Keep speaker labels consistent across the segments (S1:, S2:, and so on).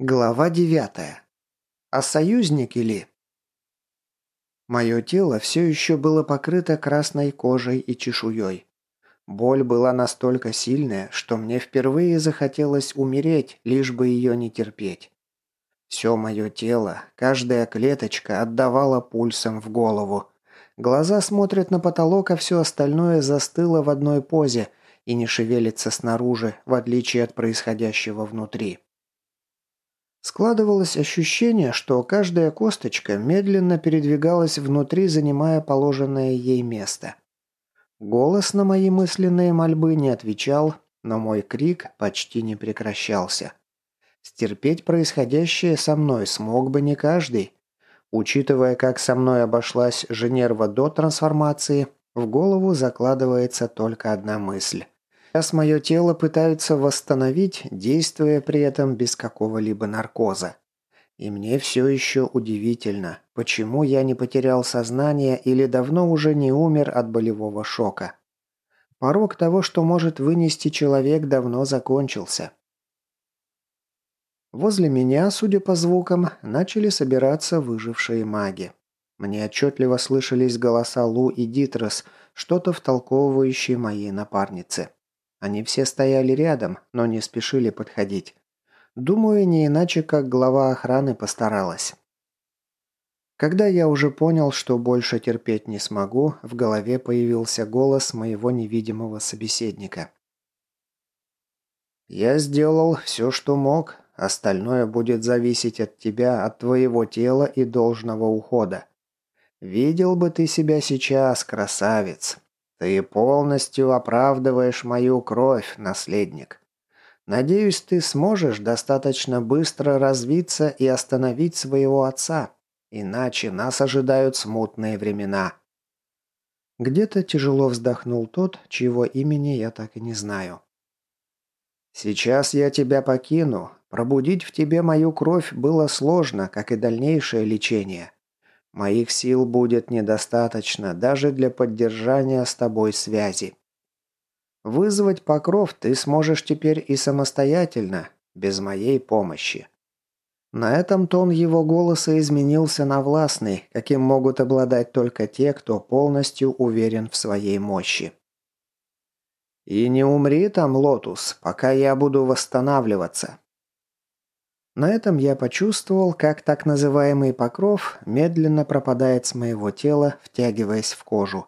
S1: Глава девятая. А союзники ли? Мое тело все еще было покрыто красной кожей и чешуей. Боль была настолько сильная, что мне впервые захотелось умереть, лишь бы ее не терпеть. Все мое тело, каждая клеточка отдавала пульсом в голову. Глаза смотрят на потолок, а все остальное застыло в одной позе и не шевелится снаружи, в отличие от происходящего внутри. Складывалось ощущение, что каждая косточка медленно передвигалась внутри, занимая положенное ей место. Голос на мои мысленные мольбы не отвечал, но мой крик почти не прекращался. Стерпеть происходящее со мной смог бы не каждый. Учитывая, как со мной обошлась Женерва до трансформации, в голову закладывается только одна мысль. Сейчас мое тело пытаются восстановить, действуя при этом без какого-либо наркоза. И мне все еще удивительно, почему я не потерял сознание или давно уже не умер от болевого шока. Порог того, что может вынести человек, давно закончился. Возле меня, судя по звукам, начали собираться выжившие маги. Мне отчетливо слышались голоса Лу и Дитрос, что-то втолковывающие моей напарнице. Они все стояли рядом, но не спешили подходить. Думаю, не иначе, как глава охраны постаралась. Когда я уже понял, что больше терпеть не смогу, в голове появился голос моего невидимого собеседника. «Я сделал все, что мог. Остальное будет зависеть от тебя, от твоего тела и должного ухода. Видел бы ты себя сейчас, красавец. Ты полностью оправдываешь мою кровь, наследник. Надеюсь, ты сможешь достаточно быстро развиться и остановить своего отца, иначе нас ожидают смутные времена». Где-то тяжело вздохнул тот, чьего имени я так и не знаю. «Сейчас я тебя покину. Пробудить в тебе мою кровь было сложно, как и дальнейшее лечение. Моих сил будет недостаточно даже для поддержания с тобой связи. Вызвать покров ты сможешь теперь и самостоятельно, без моей помощи. На этом тон его голоса изменился на властный, каким могут обладать только те, кто полностью уверен в своей мощи. «И не умри там, Лотус, пока я буду восстанавливаться. На этом я почувствовал, как так называемый покров медленно пропадает с моего тела, втягиваясь в кожу.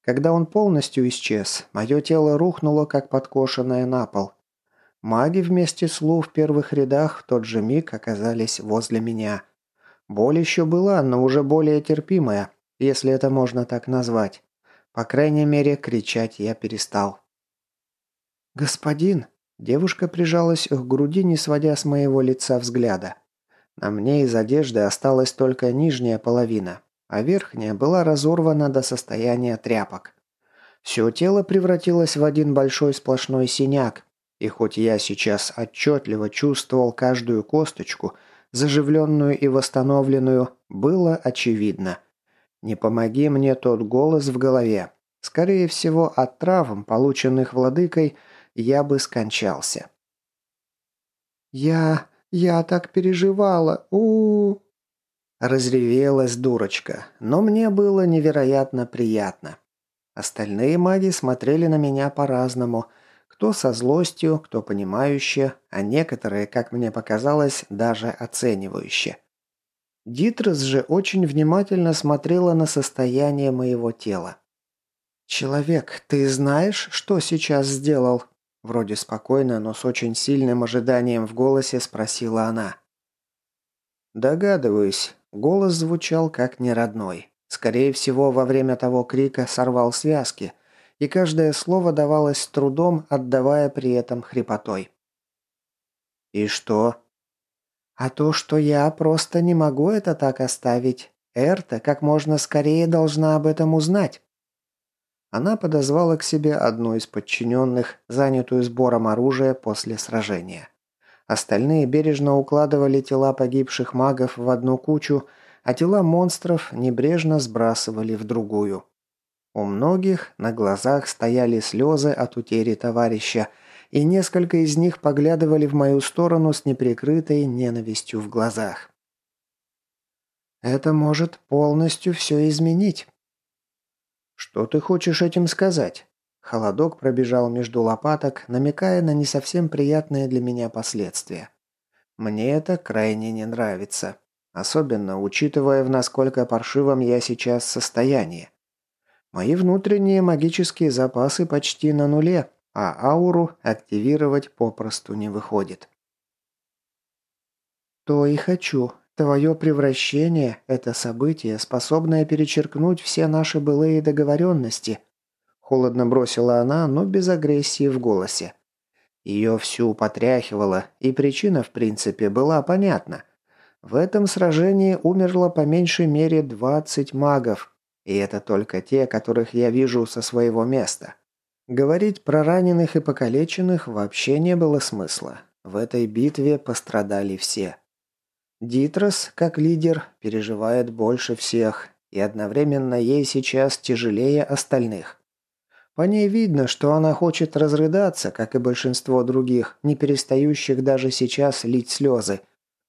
S1: Когда он полностью исчез, мое тело рухнуло, как подкошенное на пол. Маги вместе с Лу в первых рядах в тот же миг оказались возле меня. Боль еще была, но уже более терпимая, если это можно так назвать. По крайней мере, кричать я перестал. «Господин!» Девушка прижалась к груди, не сводя с моего лица взгляда. На мне из одежды осталась только нижняя половина, а верхняя была разорвана до состояния тряпок. Все тело превратилось в один большой сплошной синяк, и хоть я сейчас отчетливо чувствовал каждую косточку, заживленную и восстановленную, было очевидно. Не помоги мне тот голос в голове. Скорее всего, от травм, полученных владыкой, я бы скончался. «Я... я так переживала, у, -у, -у Разревелась дурочка, но мне было невероятно приятно. Остальные маги смотрели на меня по-разному, кто со злостью, кто понимающе, а некоторые, как мне показалось, даже оценивающе. Дитрес же очень внимательно смотрела на состояние моего тела. «Человек, ты знаешь, что сейчас сделал?» Вроде спокойно, но с очень сильным ожиданием в голосе спросила она. «Догадываюсь». Голос звучал как неродной. Скорее всего, во время того крика сорвал связки, и каждое слово давалось с трудом, отдавая при этом хрипотой. «И что?» «А то, что я просто не могу это так оставить. Эрта как можно скорее должна об этом узнать». Она подозвала к себе одну из подчиненных, занятую сбором оружия после сражения. Остальные бережно укладывали тела погибших магов в одну кучу, а тела монстров небрежно сбрасывали в другую. У многих на глазах стояли слезы от утери товарища, и несколько из них поглядывали в мою сторону с неприкрытой ненавистью в глазах. «Это может полностью все изменить». «Что ты хочешь этим сказать?» Холодок пробежал между лопаток, намекая на не совсем приятные для меня последствия. Мне это крайне не нравится. Особенно учитывая, в насколько паршивом я сейчас состоянии. Мои внутренние магические запасы почти на нуле, а ауру активировать попросту не выходит. То и хочу. Твое превращение – это событие, способное перечеркнуть все наши былые договоренности. Холодно бросила она, но без агрессии в голосе. Ее всю потряхивало, и причина, в принципе, была понятна. В этом сражении умерло по меньшей мере 20 магов, и это только те, которых я вижу со своего места. Говорить про раненых и покалеченных вообще не было смысла. В этой битве пострадали все. Дитрос, как лидер, переживает больше всех, и одновременно ей сейчас тяжелее остальных. По ней видно, что она хочет разрыдаться, как и большинство других, не перестающих даже сейчас лить слезы.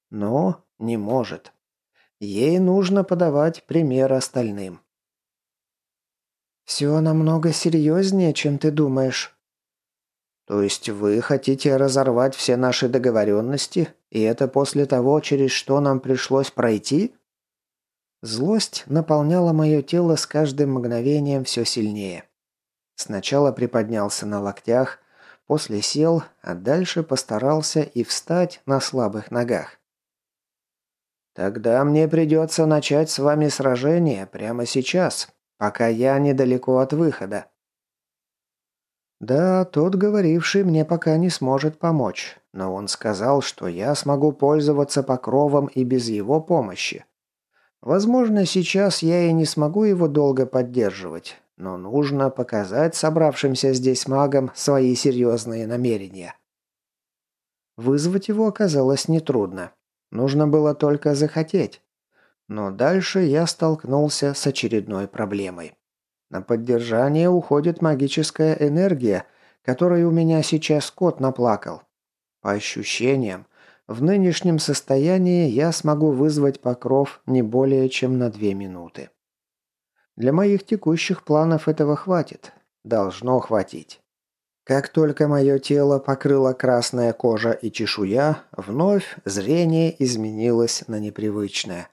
S1: Но не может. Ей нужно подавать пример остальным. «Все намного серьезнее, чем ты думаешь». «То есть вы хотите разорвать все наши договоренности, и это после того, через что нам пришлось пройти?» Злость наполняла мое тело с каждым мгновением все сильнее. Сначала приподнялся на локтях, после сел, а дальше постарался и встать на слабых ногах. «Тогда мне придется начать с вами сражение прямо сейчас», Пока я недалеко от выхода. Да, тот говоривший мне пока не сможет помочь, но он сказал, что я смогу пользоваться покровом и без его помощи. Возможно, сейчас я и не смогу его долго поддерживать, но нужно показать собравшимся здесь магам свои серьезные намерения. Вызвать его оказалось нетрудно. Нужно было только захотеть. Но дальше я столкнулся с очередной проблемой. На поддержание уходит магическая энергия, которой у меня сейчас кот наплакал. По ощущениям, в нынешнем состоянии я смогу вызвать покров не более чем на две минуты. Для моих текущих планов этого хватит. Должно хватить. Как только мое тело покрыла красная кожа и чешуя, вновь зрение изменилось на непривычное.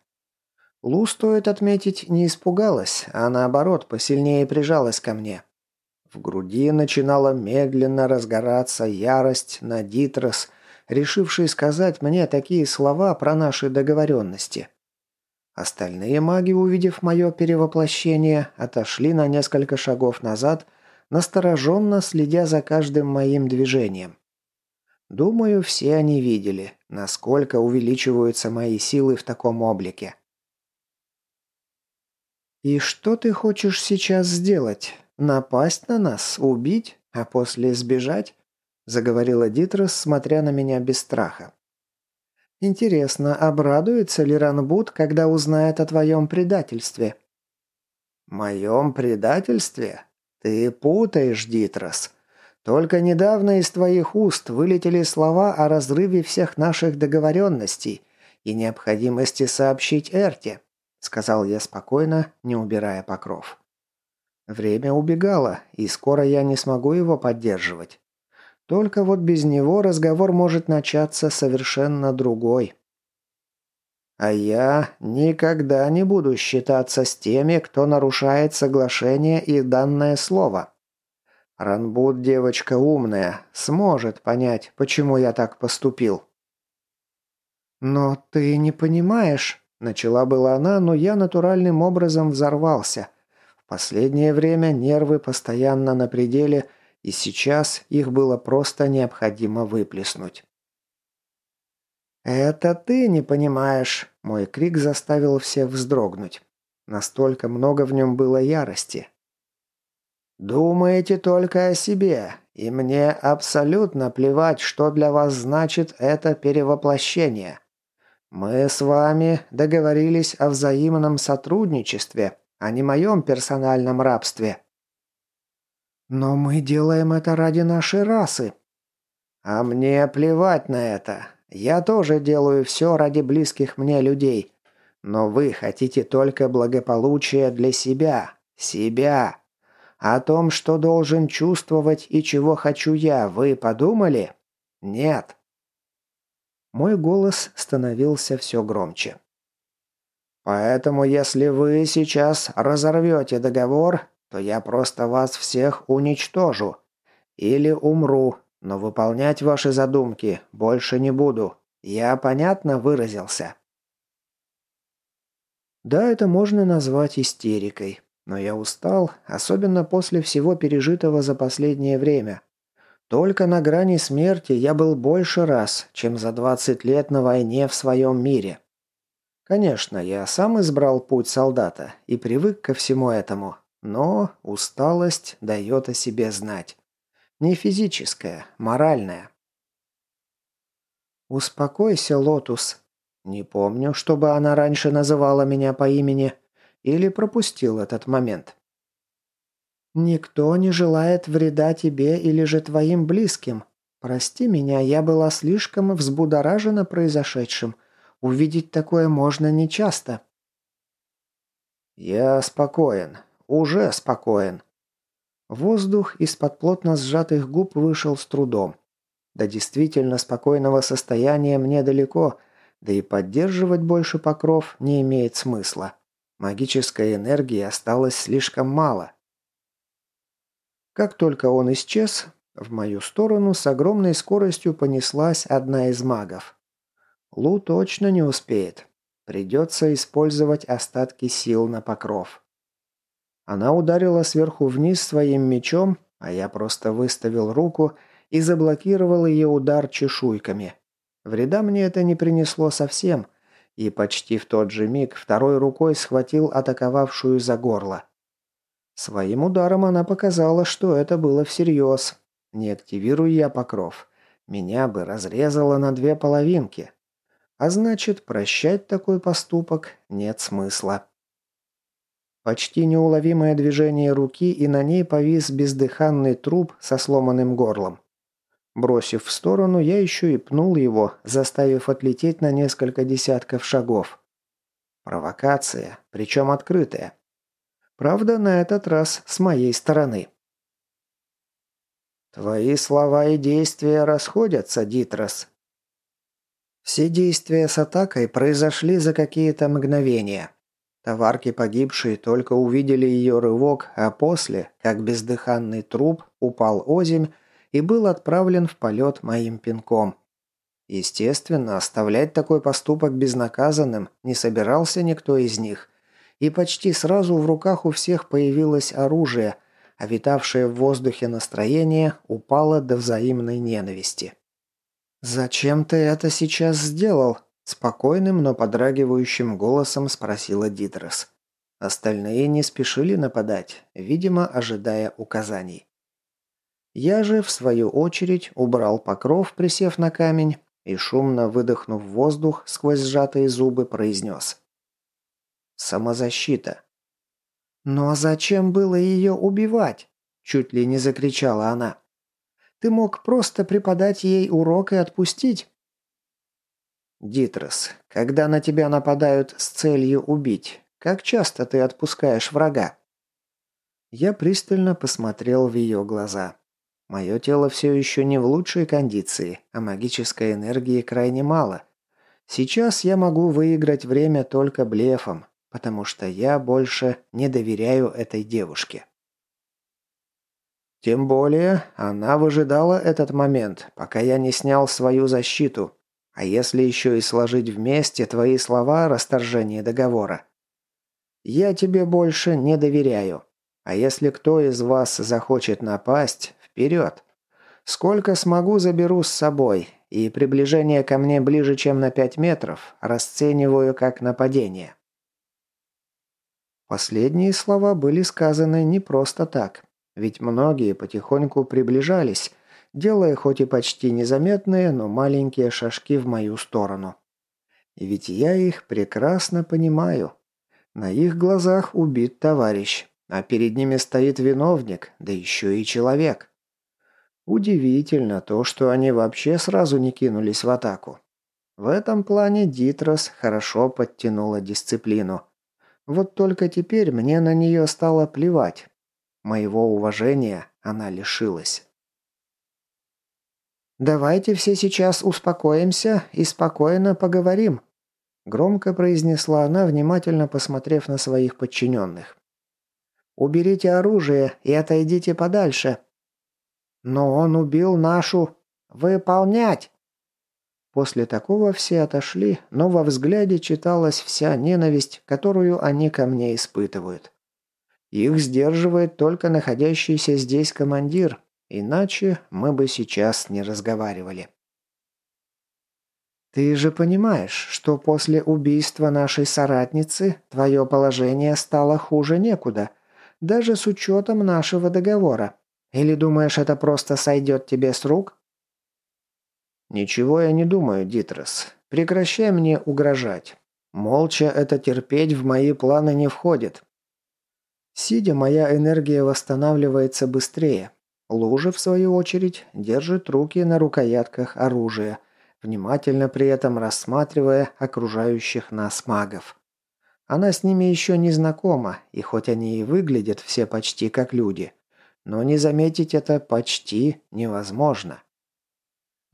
S1: Лу, стоит отметить, не испугалась, а наоборот, посильнее прижалась ко мне. В груди начинала медленно разгораться ярость на Дитрос, решивший сказать мне такие слова про наши договоренности. Остальные маги, увидев мое перевоплощение, отошли на несколько шагов назад, настороженно следя за каждым моим движением. Думаю, все они видели, насколько увеличиваются мои силы в таком облике. «И что ты хочешь сейчас сделать? Напасть на нас? Убить? А после сбежать?» Заговорила Дитрос, смотря на меня без страха. «Интересно, обрадуется ли Ранбут, когда узнает о твоем предательстве?» «Моем предательстве? Ты путаешь, Дитрос. Только недавно из твоих уст вылетели слова о разрыве всех наших договоренностей и необходимости сообщить Эрте сказал я спокойно, не убирая покров. Время убегало, и скоро я не смогу его поддерживать. Только вот без него разговор может начаться совершенно другой. А я никогда не буду считаться с теми, кто нарушает соглашение и данное слово. Ранбуд девочка умная, сможет понять, почему я так поступил. Но ты не понимаешь, Начала была она, но я натуральным образом взорвался. В последнее время нервы постоянно на пределе, и сейчас их было просто необходимо выплеснуть. «Это ты не понимаешь!» Мой крик заставил всех вздрогнуть. Настолько много в нем было ярости. «Думаете только о себе, и мне абсолютно плевать, что для вас значит это перевоплощение. Мы с вами договорились о взаимном сотрудничестве, а не моем персональном рабстве. Но мы делаем это ради нашей расы. А мне плевать на это. Я тоже делаю все ради близких мне людей. Но вы хотите только благополучия для себя. Себя. О том, что должен чувствовать и чего хочу я, вы подумали? Нет. Мой голос становился все громче. Поэтому, если вы сейчас разорвете договор, то я просто вас всех уничтожу. Или умру, но выполнять ваши задумки больше не буду. Я понятно выразился?» Да, это можно назвать истерикой. Но я устал, особенно после всего пережитого за последнее время. Только на грани смерти я был больше раз, чем за 20 лет на войне в своем мире. Конечно, я сам избрал путь солдата и привык ко всему этому, но усталость дает о себе знать. Не физическая, моральная. «Успокойся, Лотус». Не помню, чтобы она раньше называла меня по имени или пропустил этот момент. «Никто не желает вреда тебе или же твоим близким. Прости меня, я была слишком взбудоражена произошедшим. Увидеть такое можно нечасто». «Я спокоен. Уже спокоен. Воздух из-под плотно сжатых губ вышел с трудом. До действительно спокойного состояния мне далеко, да и поддерживать больше покров не имеет смысла. Магической энергии осталось слишком мало. Как только он исчез, в мою сторону с огромной скоростью понеслась одна из магов. Лу точно не успеет. Придется использовать остатки сил на покров. Она ударила сверху вниз своим мечом, а я просто выставил руку и заблокировал ее удар чешуйками. Вреда мне это не принесло совсем, и почти в тот же миг второй рукой схватил атаковавшую за горло. Своим ударом она показала, что это было всерьез. Не активируя я покров, меня бы разрезало на две половинки. А значит, прощать такой поступок нет смысла. Почти неуловимое движение руки, и на ней повис бездыханный труп со сломанным горлом. Бросив в сторону, я еще и пнул его, заставив отлететь на несколько десятков шагов. Провокация, причем открытая. Правда, на этот раз с моей стороны. «Твои слова и действия расходятся, Дитрос». Все действия с атакой произошли за какие-то мгновения. Товарки погибшие только увидели ее рывок, а после, как бездыханный труп, упал озимь и был отправлен в полет моим пинком. Естественно, оставлять такой поступок безнаказанным не собирался никто из них, и почти сразу в руках у всех появилось оружие, а витавшее в воздухе настроение упало до взаимной ненависти. «Зачем ты это сейчас сделал?» Спокойным, но подрагивающим голосом спросила Дитрес. Остальные не спешили нападать, видимо, ожидая указаний. Я же, в свою очередь, убрал покров, присев на камень, и, шумно выдохнув воздух сквозь сжатые зубы, произнес. «Самозащита». «Но зачем было ее убивать?» – чуть ли не закричала она. «Ты мог просто преподать ей урок и отпустить. «Дитрос, когда на тебя нападают с целью убить, как часто ты отпускаешь врага?» Я пристально посмотрел в ее глаза. Мое тело все еще не в лучшей кондиции, а магической энергии крайне мало. Сейчас я могу выиграть время только блефом, потому что я больше не доверяю этой девушке. Тем более, она выжидала этот момент, пока я не снял свою защиту, а если еще и сложить вместе твои слова о расторжении договора? Я тебе больше не доверяю. А если кто из вас захочет напасть, вперед. Сколько смогу, заберу с собой, и приближение ко мне ближе, чем на пять метров, расцениваю как нападение. Последние слова были сказаны не просто так, ведь многие потихоньку приближались, делая хоть и почти незаметные, но маленькие шажки в мою сторону. И ведь я их прекрасно понимаю. На их глазах убит товарищ, а перед ними стоит виновник, да еще и человек. Удивительно то, что они вообще сразу не кинулись в атаку. В этом плане Дитрос хорошо подтянула дисциплину. Вот только теперь мне на нее стало плевать. Моего уважения она лишилась. «Давайте все сейчас успокоимся и спокойно поговорим», громко произнесла она, внимательно посмотрев на своих подчиненных. «Уберите оружие и отойдите подальше». «Но он убил нашу...» «Выполнять!» После такого все отошли, но во взгляде читалась вся ненависть, которую они ко мне испытывают. Их сдерживает только находящийся здесь командир, иначе мы бы сейчас не разговаривали. «Ты же понимаешь, что после убийства нашей соратницы твое положение стало хуже некуда, даже с учетом нашего договора. Или думаешь, это просто сойдет тебе с рук?» «Ничего я не думаю, Дитрос. Прекращай мне угрожать. Молча это терпеть в мои планы не входит. Сидя, моя энергия восстанавливается быстрее. Лужа, в свою очередь, держит руки на рукоятках оружия, внимательно при этом рассматривая окружающих нас магов. Она с ними еще не знакома, и хоть они и выглядят все почти как люди, но не заметить это почти невозможно.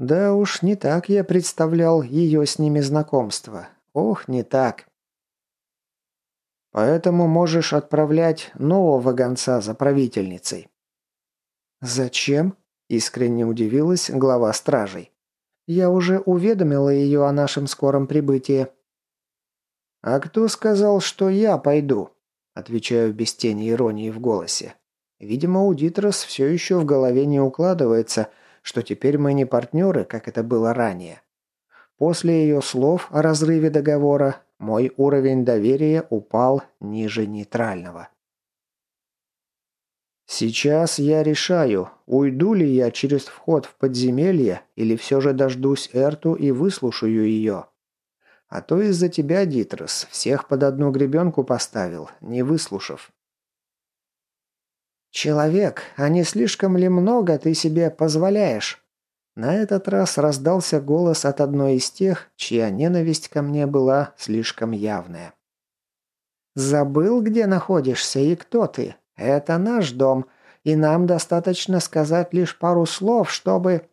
S1: Да уж, не так я представлял ее с ними знакомство. Ох, не так. Поэтому можешь отправлять нового гонца за правительницей». «Зачем?» – искренне удивилась глава стражей. «Я уже уведомила ее о нашем скором прибытии». «А кто сказал, что я пойду?» – отвечаю без тени иронии в голосе. Видимо, у Дитрос все еще в голове не укладывается – что теперь мы не партнеры, как это было ранее. После ее слов о разрыве договора мой уровень доверия упал ниже нейтрального. Сейчас я решаю, уйду ли я через вход в подземелье или все же дождусь Эрту и выслушаю ее. А то из-за тебя, Дитрос, всех под одну гребенку поставил, не выслушав. «Человек, а не слишком ли много ты себе позволяешь?» На этот раз раздался голос от одной из тех, чья ненависть ко мне была слишком явная. «Забыл, где находишься и кто ты? Это наш дом, и нам достаточно сказать лишь пару слов, чтобы...»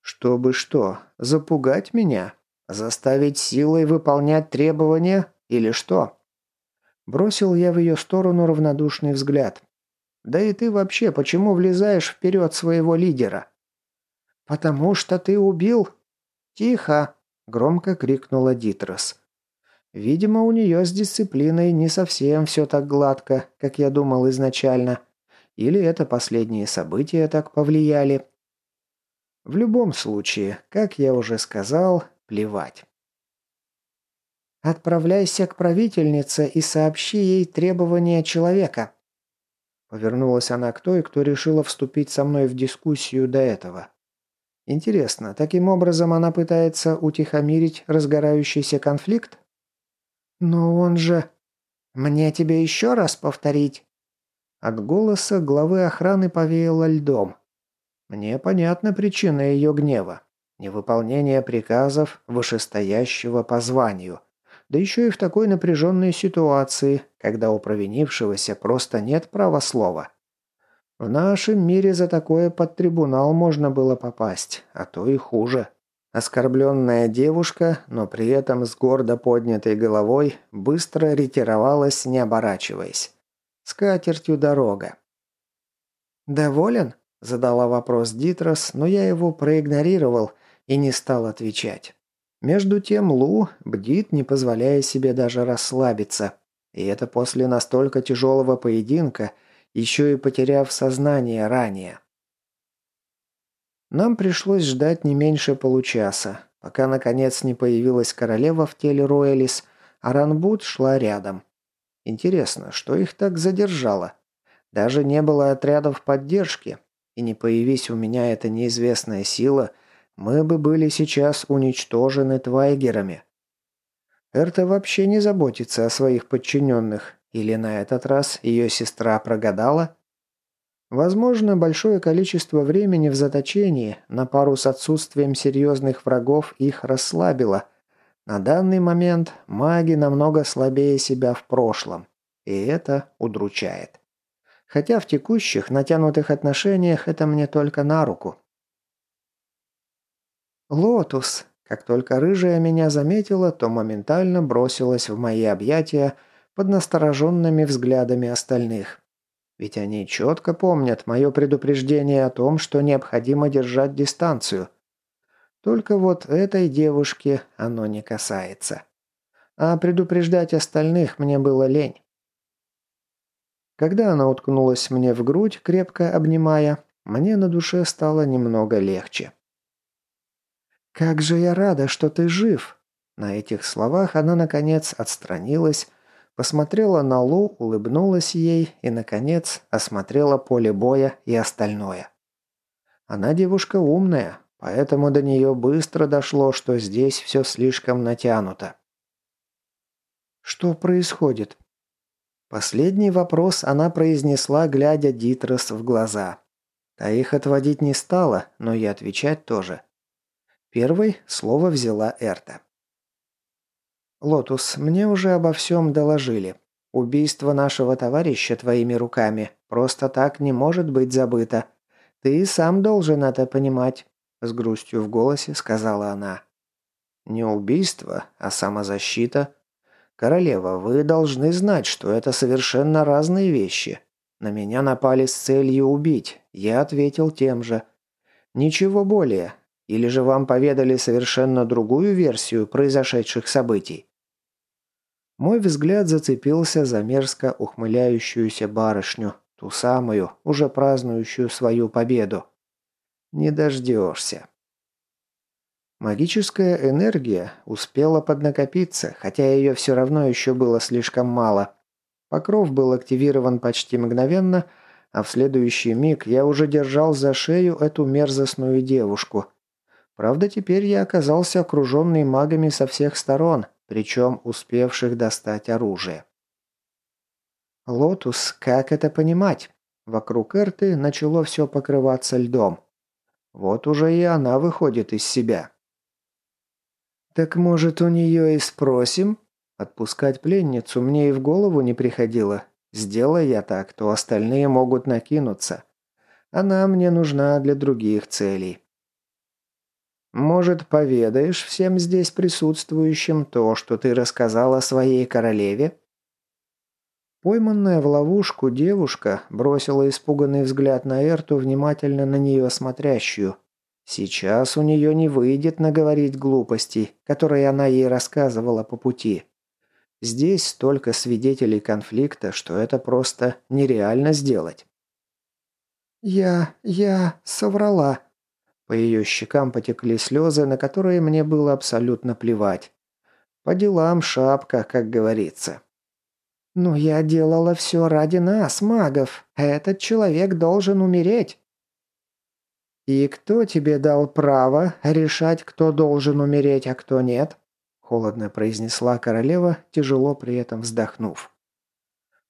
S1: «Чтобы что? Запугать меня? Заставить силой выполнять требования? Или что?» Бросил я в ее сторону равнодушный взгляд. Да и ты вообще почему влезаешь вперед своего лидера?» «Потому что ты убил...» «Тихо!» – громко крикнула Дитрос. Видимо, у нее с дисциплиной не совсем все так гладко, как я думал изначально. Или это последние события так повлияли. В любом случае, как я уже сказал, плевать. «Отправляйся к правительнице и сообщи ей требования человека», Повернулась она к той, кто решила вступить со мной в дискуссию до этого. Интересно, таким образом она пытается утихомирить разгорающийся конфликт? Но он же... Мне тебе еще раз повторить? От голоса главы охраны повеяло льдом. Мне понятна причина ее гнева. Невыполнение приказов вышестоящего по званию – да еще и в такой напряженной ситуации, когда у провинившегося просто нет права слова. В нашем мире за такое под трибунал можно было попасть, а то и хуже. Оскорбленная девушка, но при этом с гордо поднятой головой, быстро ретировалась, не оборачиваясь. С катертью дорога. «Доволен?» – задала вопрос Дитрос, но я его проигнорировал и не стал отвечать. Между тем Лу бдит, не позволяя себе даже расслабиться. И это после настолько тяжелого поединка, еще и потеряв сознание ранее. Нам пришлось ждать не меньше получаса, пока наконец не появилась королева в теле Роэлис, а Ранбут шла рядом. Интересно, что их так задержало? Даже не было отрядов поддержки, и не появись у меня эта неизвестная сила – мы бы были сейчас уничтожены твайгерами. Эрта вообще не заботится о своих подчиненных, или на этот раз ее сестра прогадала? Возможно, большое количество времени в заточении на пару с отсутствием серьезных врагов их расслабило. На данный момент маги намного слабее себя в прошлом, и это удручает. Хотя в текущих натянутых отношениях это мне только на руку. «Лотус!» Как только рыжая меня заметила, то моментально бросилась в мои объятия под настороженными взглядами остальных. Ведь они четко помнят мое предупреждение о том, что необходимо держать дистанцию. Только вот этой девушке оно не касается. А предупреждать остальных мне было лень. Когда она уткнулась мне в грудь, крепко обнимая, мне на душе стало немного легче. «Как же я рада, что ты жив!» На этих словах она, наконец, отстранилась, Посмотрела на Лу, улыбнулась ей и, наконец, осмотрела поле боя и остальное. Она девушка умная, поэтому до нее быстро дошло, что здесь все слишком натянуто. «Что происходит?» Последний вопрос она произнесла, глядя Дитрос в глаза. Та их отводить не стала, но и отвечать тоже. Первой слово взяла Эрта. «Лотус, мне уже обо всем доложили. Убийство нашего товарища твоими руками просто так не может быть забыто. Ты сам должен это понимать», – с грустью в голосе сказала она. «Не убийство, а самозащита. Королева, вы должны знать, что это совершенно разные вещи. На меня напали с целью убить. Я ответил тем же. Ничего более. Или же вам поведали совершенно другую версию произошедших событий?» Мой взгляд зацепился за мерзко ухмыляющуюся барышню, ту самую, уже празднующую свою победу. Не дождешься. Магическая энергия успела поднакопиться, хотя ее все равно еще было слишком мало. Покров был активирован почти мгновенно, а в следующий миг я уже держал за шею эту мерзостную девушку. Правда, теперь я оказался окруженный магами со всех сторон, причем успевших достать оружие. «Лотус, как это понимать?» Вокруг Эрты начало все покрываться льдом. Вот уже и она выходит из себя. «Так, может, у нее и спросим?» Отпускать пленницу мне и в голову не приходило. Сделай я так, то остальные могут накинуться. Она мне нужна для других целей. Может, поведаешь всем здесь присутствующим то, что ты рассказал о своей королеве?» Пойманная в ловушку девушка бросила испуганный взгляд на Эрту, внимательно на нее смотрящую. Сейчас у нее не выйдет наговорить глупостей, которые она ей рассказывала по пути. Здесь столько свидетелей конфликта, что это просто нереально сделать. «Я... я соврала», по ее щекам потекли слезы, на которые мне было абсолютно плевать. По делам шапка, как говорится. «Но я делала все ради нас, магов. Этот человек должен умереть». «И кто тебе дал право решать, кто должен умереть, а кто нет?» Холодно произнесла королева, тяжело при этом вздохнув.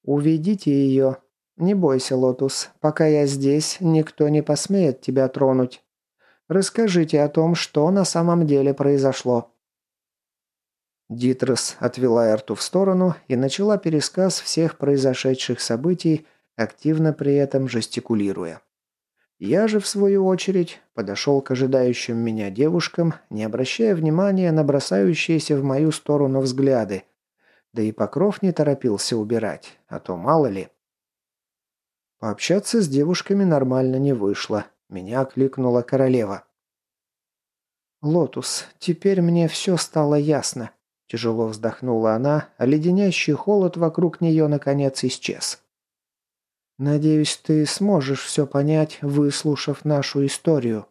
S1: «Уведите ее. Не бойся, Лотус. Пока я здесь, никто не посмеет тебя тронуть. Расскажите о том, что на самом деле произошло». Дитрос отвела Эрту в сторону и начала пересказ всех произошедших событий, активно при этом жестикулируя. Я же, в свою очередь, подошел к ожидающим меня девушкам, не обращая внимания на бросающиеся в мою сторону взгляды. Да и Покров не торопился убирать, а то мало ли. Пообщаться с девушками нормально не вышло. Меня кликнула королева. «Лотус, теперь мне все стало ясно», – тяжело вздохнула она, а леденящий холод вокруг нее наконец исчез. «Надеюсь, ты сможешь все понять, выслушав нашу историю».